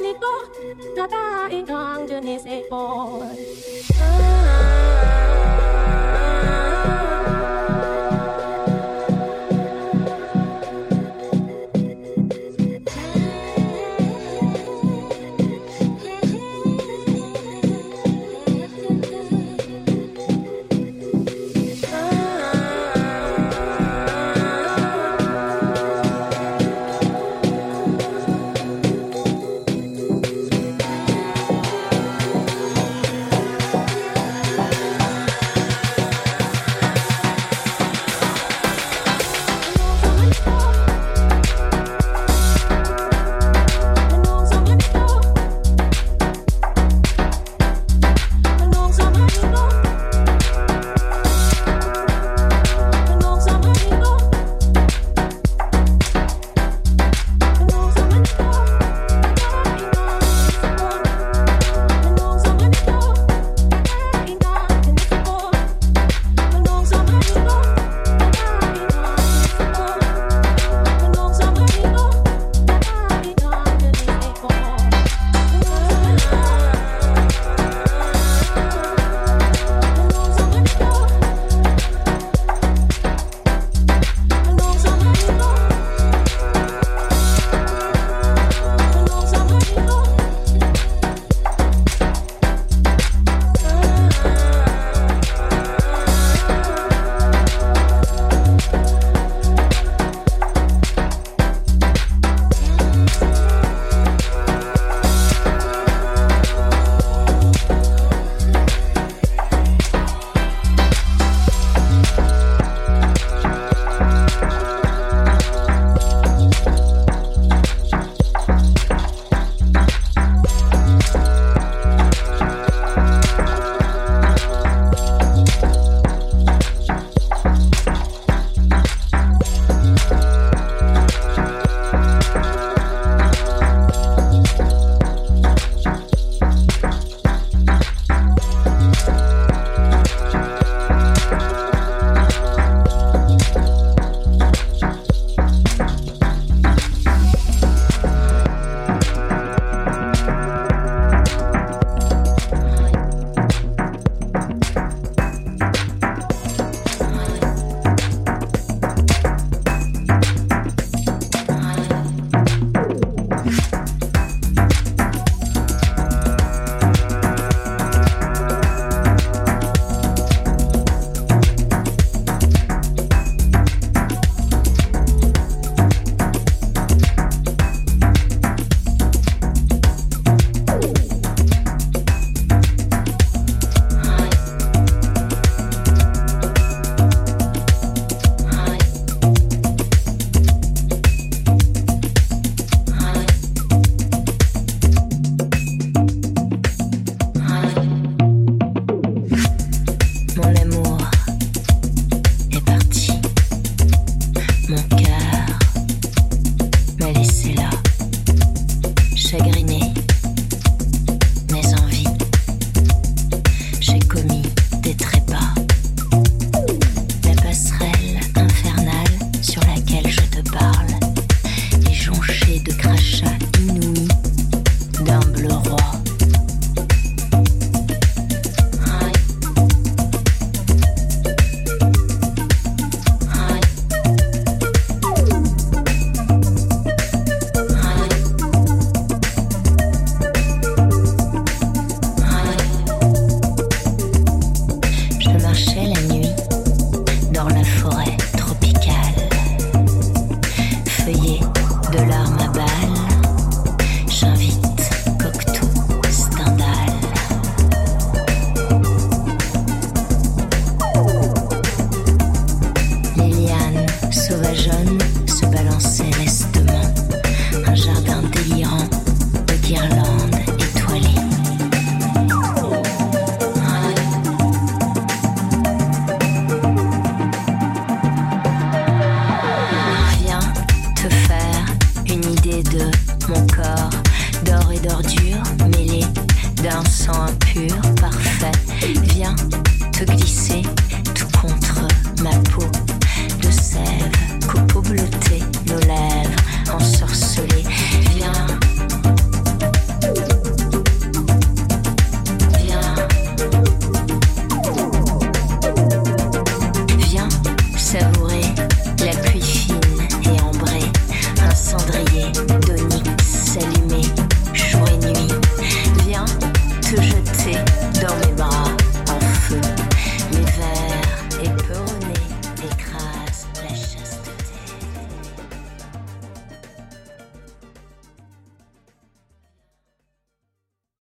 Nico, oh, Tata, Ikang, Junise, Paul. Ah.